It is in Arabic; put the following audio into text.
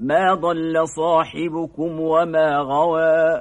ما ضل صاحبكم وما غوى